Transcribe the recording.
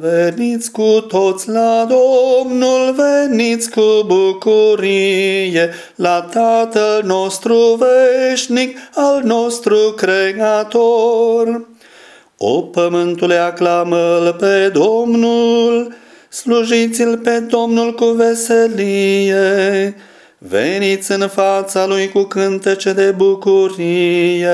Veniți cu toți la Domnul, veniți cu bucurie, la Tatăl nostru veșnic, al nostru Creator. O pământule, aclamă-L pe Domnul, slujiți-L pe Domnul cu veselie, veniți în fața Lui cu cântece de bucurie.